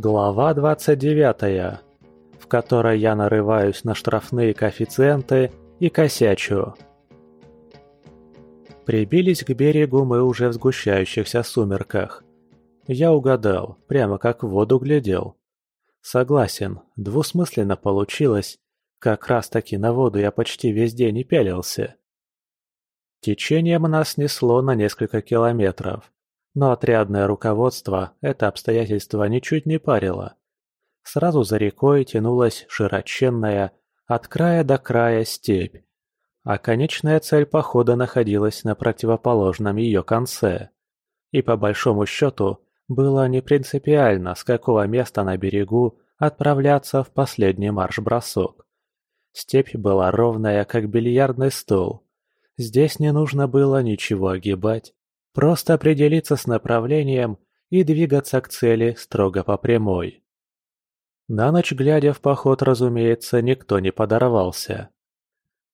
Глава 29, в которой я нарываюсь на штрафные коэффициенты и косячу. Прибились к берегу мы уже в сгущающихся сумерках. Я угадал, прямо как в воду глядел. Согласен, двусмысленно получилось. Как раз таки на воду я почти весь день и пялился. Течением нас несло на несколько километров, но отрядное руководство это обстоятельство ничуть не парило. Сразу за рекой тянулась широченная, от края до края степь, а конечная цель похода находилась на противоположном ее конце. И по большому счету было не принципиально, с какого места на берегу отправляться в последний марш-бросок. Степь была ровная, как бильярдный стол, Здесь не нужно было ничего огибать, просто определиться с направлением и двигаться к цели строго по прямой. На ночь глядя в поход, разумеется, никто не подорвался.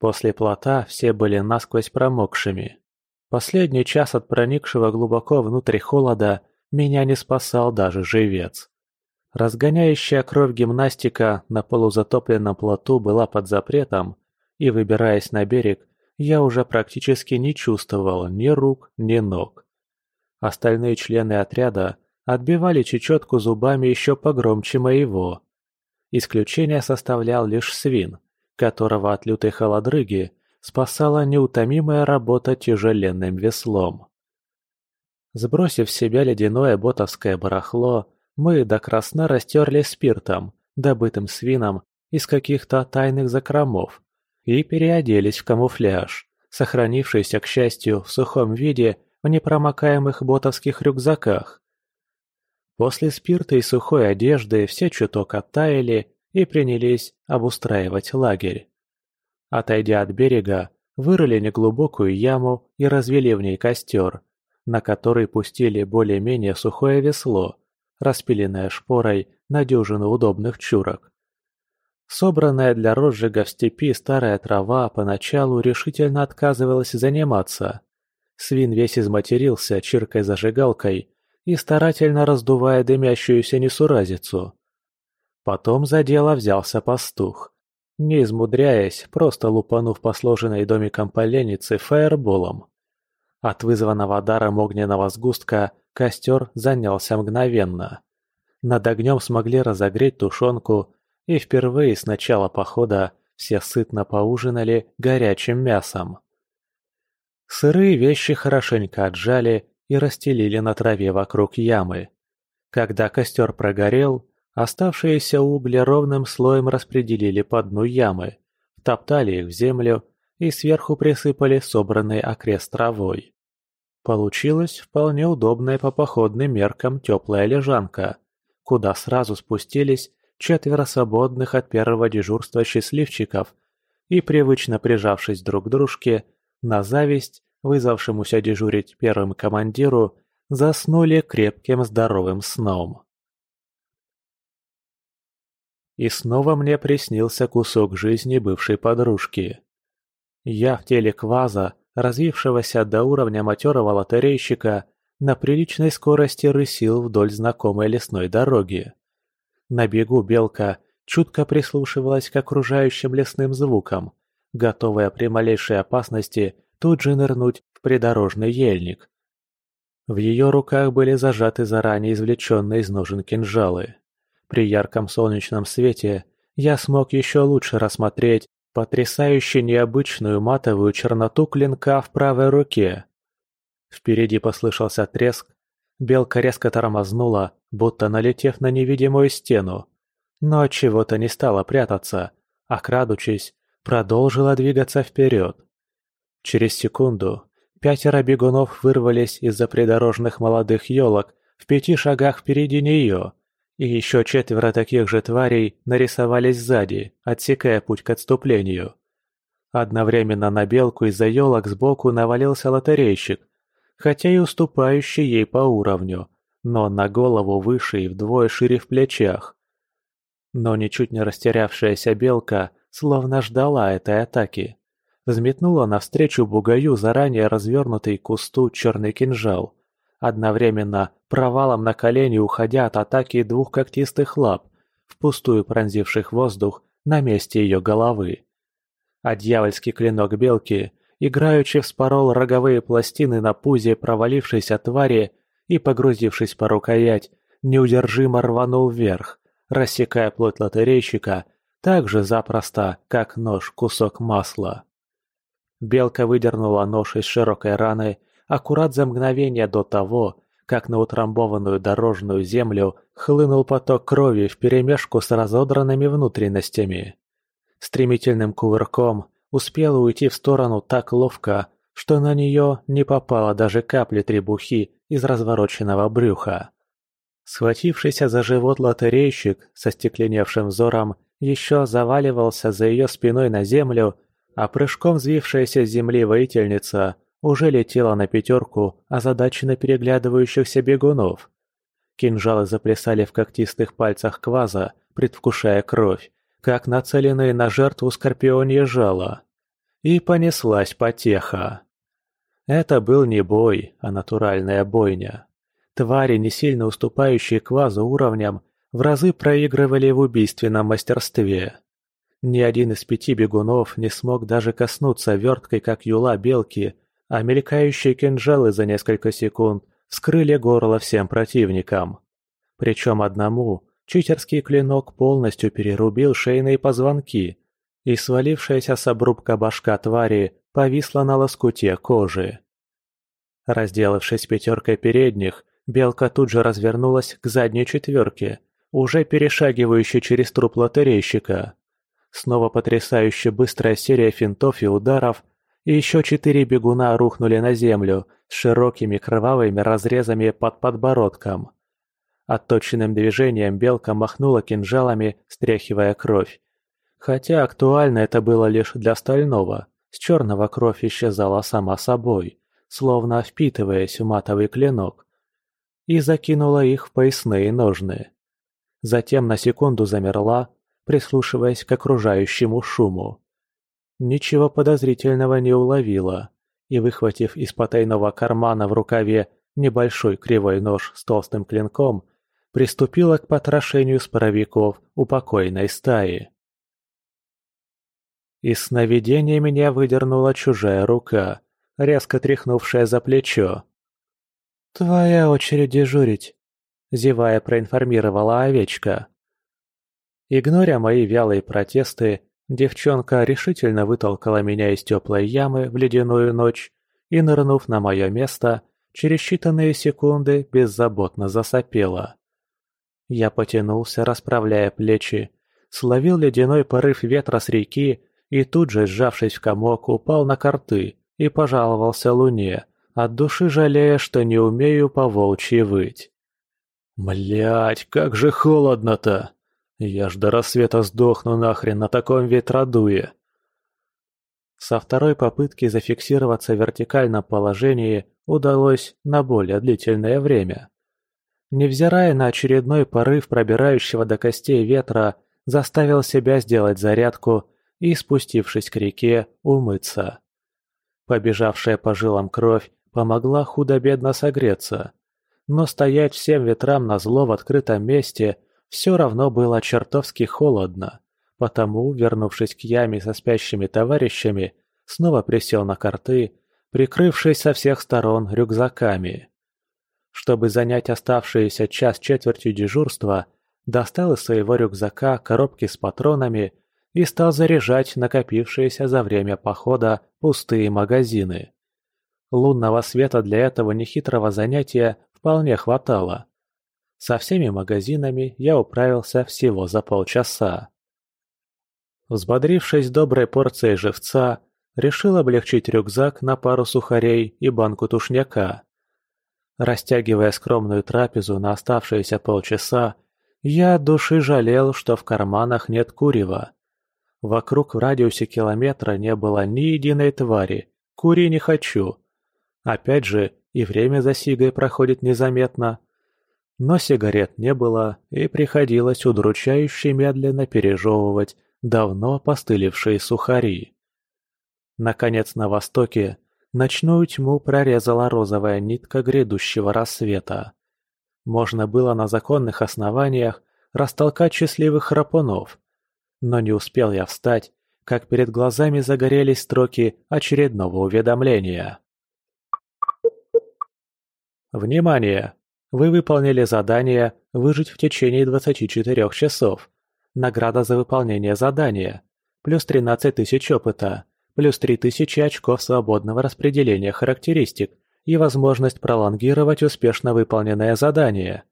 После плота все были насквозь промокшими. Последний час от проникшего глубоко внутрь холода меня не спасал даже живец. Разгоняющая кровь гимнастика на полузатопленном плоту была под запретом, и, выбираясь на берег, я уже практически не чувствовал ни рук, ни ног. Остальные члены отряда отбивали чечетку зубами еще погромче моего. Исключение составлял лишь свин, которого от лютой холодрыги спасала неутомимая работа тяжеленным веслом. Сбросив с себя ледяное ботовское барахло, мы до красна растерли спиртом, добытым свином из каких-то тайных закромов, и переоделись в камуфляж, сохранившийся, к счастью, в сухом виде в непромокаемых ботовских рюкзаках. После спирта и сухой одежды все чуток оттаяли и принялись обустраивать лагерь. Отойдя от берега, вырыли неглубокую яму и развели в ней костер, на который пустили более-менее сухое весло, распиленное шпорой на дюжину удобных чурок. Собранная для розжига в степи старая трава поначалу решительно отказывалась заниматься. Свин весь изматерился, чиркой зажигалкой и старательно раздувая дымящуюся несуразицу. Потом за дело взялся пастух. Не измудряясь, просто лупанув по сложенной домиком поленницы фаерболом. От вызванного даром огненного сгустка костер занялся мгновенно. Над огнем смогли разогреть тушенку и впервые с начала похода все сытно поужинали горячим мясом. Сырые вещи хорошенько отжали и расстелили на траве вокруг ямы. Когда костер прогорел, оставшиеся угли ровным слоем распределили по дну ямы, топтали их в землю и сверху присыпали собранный окрест травой. Получилась вполне удобная по походным меркам теплая лежанка, куда сразу спустились четверо свободных от первого дежурства счастливчиков и, привычно прижавшись друг к дружке, на зависть, вызвавшемуся дежурить первым командиру, заснули крепким здоровым сном. И снова мне приснился кусок жизни бывшей подружки. Я в теле кваза, развившегося до уровня матерого лотерейщика, на приличной скорости рысил вдоль знакомой лесной дороги. На бегу белка чутко прислушивалась к окружающим лесным звукам, готовая при малейшей опасности тут же нырнуть в придорожный ельник. В ее руках были зажаты заранее извлеченные из ножен кинжалы. При ярком солнечном свете я смог еще лучше рассмотреть потрясающе необычную матовую черноту клинка в правой руке. Впереди послышался треск, Белка резко тормознула, будто налетев на невидимую стену. Но от чего-то не стала прятаться, а крадучись, продолжила двигаться вперед. Через секунду пятеро бегунов вырвались из-за придорожных молодых елок в пяти шагах впереди нее, и еще четверо таких же тварей нарисовались сзади, отсекая путь к отступлению. Одновременно на белку из-за елок сбоку навалился лотерейщик, хотя и уступающий ей по уровню, но на голову выше и вдвое шире в плечах. Но ничуть не растерявшаяся белка словно ждала этой атаки. Взметнула навстречу бугаю заранее развернутый кусту черный кинжал, одновременно провалом на колени уходя от атаки двух когтистых лап, впустую пронзивших воздух на месте ее головы. А дьявольский клинок белки играючи вспорол роговые пластины на пузе провалившейся твари и, погрузившись по рукоять, неудержимо рванул вверх, рассекая плоть лотерейщика так же запросто, как нож кусок масла. Белка выдернула нож из широкой раны аккурат за мгновение до того, как на утрамбованную дорожную землю хлынул поток крови вперемешку с разодранными внутренностями. Стремительным кувырком успела уйти в сторону так ловко, что на нее не попало даже капли требухи из развороченного брюха. Схватившийся за живот лотерейщик со стекленевшим взором еще заваливался за ее спиной на землю, а прыжком взвившаяся с земли воительница уже летела на пятерку озадаченно переглядывающихся бегунов. Кинжалы заплясали в когтистых пальцах кваза, предвкушая кровь, как нацеленные на жертву скорпионье жало. И понеслась потеха. Это был не бой, а натуральная бойня. Твари, не сильно уступающие квазу уровням, в разы проигрывали в убийственном мастерстве. Ни один из пяти бегунов не смог даже коснуться верткой, как юла белки, а мелькающие кинжалы за несколько секунд вскрыли горло всем противникам. Причем одному читерский клинок полностью перерубил шейные позвонки, и свалившаяся с обрубка башка твари повисла на лоскуте кожи. Разделавшись пятеркой передних, белка тут же развернулась к задней четверке, уже перешагивающей через труп лотерейщика. Снова потрясающе быстрая серия финтов и ударов, и еще четыре бегуна рухнули на землю с широкими кровавыми разрезами под подбородком. Отточенным движением белка махнула кинжалами, стряхивая кровь. Хотя актуально это было лишь для стального, с черного кровь исчезала сама собой, словно впитываясь в матовый клинок, и закинула их в поясные ножны. Затем на секунду замерла, прислушиваясь к окружающему шуму. Ничего подозрительного не уловила, и, выхватив из потайного кармана в рукаве небольшой кривой нож с толстым клинком, приступила к потрошению споровиков покойной стаи. Из сновидения меня выдернула чужая рука, резко тряхнувшая за плечо. «Твоя очередь дежурить», — зевая проинформировала овечка. Игноря мои вялые протесты, девчонка решительно вытолкала меня из теплой ямы в ледяную ночь и, нырнув на мое место, через считанные секунды беззаботно засопела. Я потянулся, расправляя плечи, словил ледяной порыв ветра с реки и тут же, сжавшись в комок, упал на корты и пожаловался луне, от души жалея, что не умею по-волчьи выть. Млять, как же холодно-то! Я ж до рассвета сдохну нахрен на таком ветродуе. Со второй попытки зафиксироваться в вертикальном положении удалось на более длительное время. Невзирая на очередной порыв пробирающего до костей ветра, заставил себя сделать зарядку и, спустившись к реке, умыться. Побежавшая по жилам кровь помогла худо-бедно согреться, но стоять всем ветрам на зло в открытом месте все равно было чертовски холодно, потому, вернувшись к яме со спящими товарищами, снова присел на корты, прикрывшись со всех сторон рюкзаками. Чтобы занять оставшиеся час четвертью дежурства, достал из своего рюкзака коробки с патронами и стал заряжать накопившиеся за время похода пустые магазины. Лунного света для этого нехитрого занятия вполне хватало. Со всеми магазинами я управился всего за полчаса. Взбодрившись доброй порцией живца, решил облегчить рюкзак на пару сухарей и банку тушняка. Растягивая скромную трапезу на оставшиеся полчаса, я от души жалел, что в карманах нет курева. Вокруг в радиусе километра не было ни единой твари. Кури не хочу. Опять же, и время за сигой проходит незаметно. Но сигарет не было, и приходилось удручающе медленно пережевывать давно постылившие сухари. Наконец, на востоке, ночную тьму прорезала розовая нитка грядущего рассвета. Можно было на законных основаниях растолкать счастливых храпунов. Но не успел я встать, как перед глазами загорелись строки очередного уведомления. Внимание! Вы выполнили задание «Выжить в течение 24 часов». Награда за выполнение задания. Плюс 13 тысяч опыта. Плюс 3000 очков свободного распределения характеристик и возможность пролонгировать успешно выполненное задание.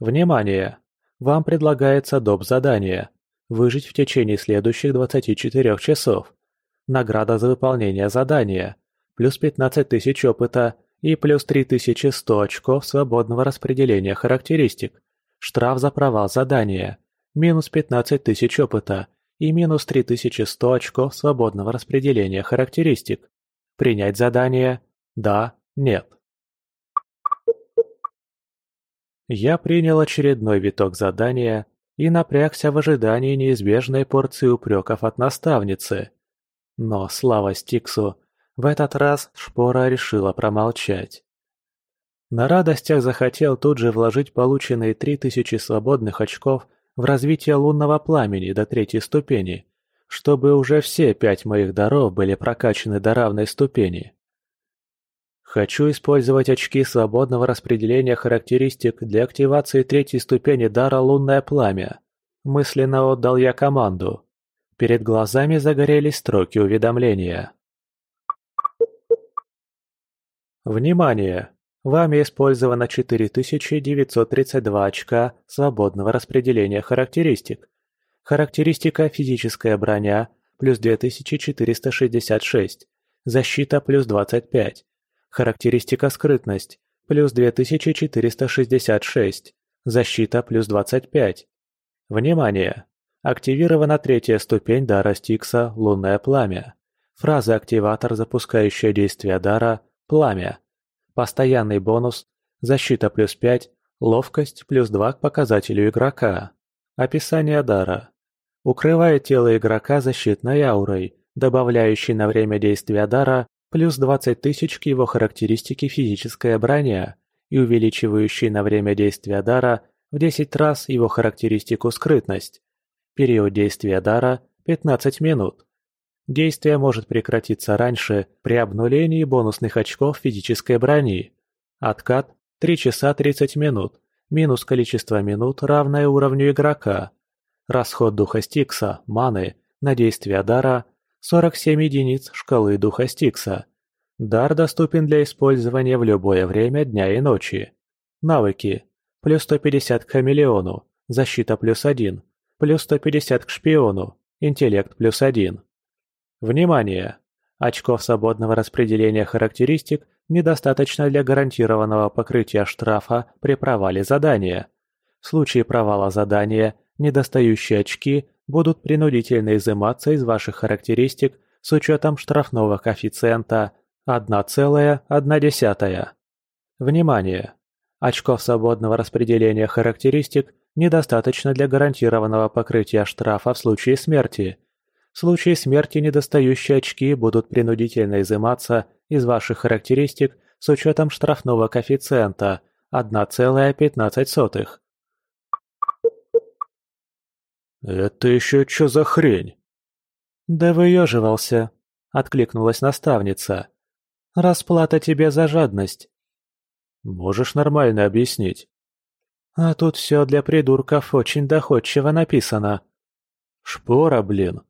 Внимание! Вам предлагается доп. задание «Выжить в течение следующих 24 часов». Награда за выполнение задания. Плюс 15 тысяч опыта и плюс 3100 очков свободного распределения характеристик. Штраф за провал задания. Минус 15 тысяч опыта и минус 3100 очков свободного распределения характеристик. Принять задание? Да, нет. Я принял очередной виток задания и напрягся в ожидании неизбежной порции упреков от наставницы. Но, слава Стиксу, в этот раз Шпора решила промолчать. На радостях захотел тут же вложить полученные три тысячи свободных очков в развитие лунного пламени до третьей ступени, чтобы уже все пять моих даров были прокачаны до равной ступени. Хочу использовать очки свободного распределения характеристик для активации третьей ступени дара «Лунное пламя». Мысленно отдал я команду. Перед глазами загорелись строки уведомления. Внимание! Вами использовано 4932 очка свободного распределения характеристик. Характеристика «Физическая броня» плюс 2466, защита плюс 25. Характеристика «Скрытность» плюс 2466, защита плюс 25. Внимание! Активирована третья ступень дара Стикса «Лунное пламя». Фраза-активатор, запускающая действие дара Пламя. Постоянный бонус. Защита плюс 5. Ловкость плюс 2 к показателю игрока. Описание дара. Укрывает тело игрока защитной аурой, добавляющей на время действия дара плюс 20 тысяч к его характеристике физическая броня и увеличивающей на время действия дара в 10 раз его характеристику скрытность. Период действия дара – 15 минут. Действие может прекратиться раньше при обнулении бонусных очков физической брони. Откат – 3 часа 30 минут, минус количество минут, равное уровню игрока. Расход духа Стикса, маны, на действие дара – 47 единиц шкалы духа Стикса. Дар доступен для использования в любое время дня и ночи. Навыки. Плюс 150 к хамелеону, защита плюс 1, плюс 150 к шпиону, интеллект плюс 1. Внимание! Очков свободного распределения характеристик недостаточно для гарантированного покрытия штрафа при провале задания. В случае провала задания недостающие очки будут принудительно изыматься из ваших характеристик с учетом штрафного коэффициента 1,1. Внимание! Очков свободного распределения характеристик недостаточно для гарантированного покрытия штрафа в случае смерти – в случае смерти недостающие очки будут принудительно изыматься из ваших характеристик с учетом штрафного коэффициента 1,15. «Это еще что за хрень?» «Да выеживался», — откликнулась наставница. «Расплата тебе за жадность». «Можешь нормально объяснить?» «А тут все для придурков очень доходчиво написано». «Шпора, блин!»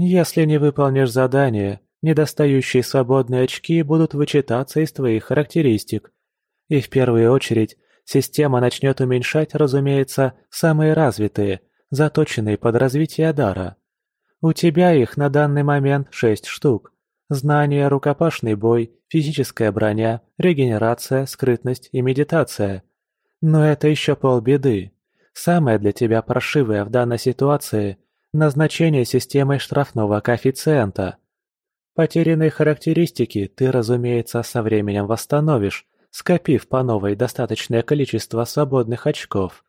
Если не выполнишь задание, недостающие свободные очки будут вычитаться из твоих характеристик. И в первую очередь система начнет уменьшать, разумеется, самые развитые, заточенные под развитие дара. У тебя их на данный момент шесть штук. Знания, рукопашный бой, физическая броня, регенерация, скрытность и медитация. Но это еще полбеды. Самое для тебя паршивое в данной ситуации назначение системой штрафного коэффициента. Потерянные характеристики ты, разумеется, со временем восстановишь, скопив по новой достаточное количество свободных очков.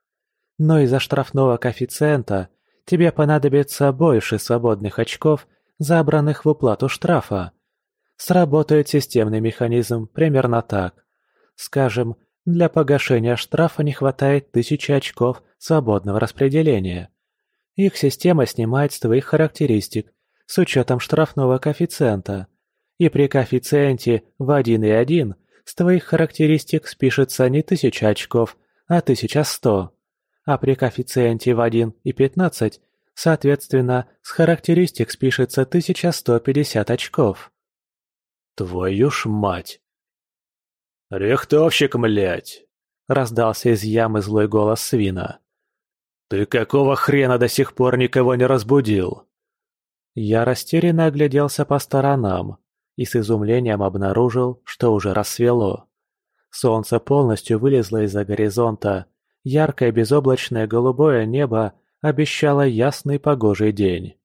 Но из-за штрафного коэффициента тебе понадобится больше свободных очков, забранных в уплату штрафа. Сработает системный механизм примерно так. Скажем, для погашения штрафа не хватает тысячи очков свободного распределения. Их система снимает с твоих характеристик с учетом штрафного коэффициента. И при коэффициенте в 1,1 с твоих характеристик спишется не 1000 очков, а 1100. А при коэффициенте в 1,15, соответственно, с характеристик спишется 1150 очков. Твою ж мать! «Рихтовщик, млять!» — раздался из ямы злой голос свина. «Ты какого хрена до сих пор никого не разбудил?» Я растерянно огляделся по сторонам и с изумлением обнаружил, что уже рассвело. Солнце полностью вылезло из-за горизонта, яркое безоблачное голубое небо обещало ясный погожий день.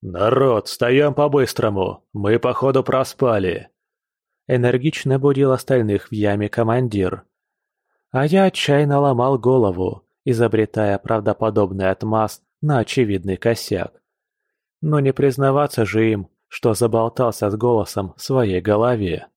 «Народ, встаем по-быстрому, мы, походу, проспали», Энергично будил остальных в яме командир. А я отчаянно ломал голову, изобретая правдоподобный отмаз на очевидный косяк. Но не признаваться же им, что заболтался с голосом в своей голове.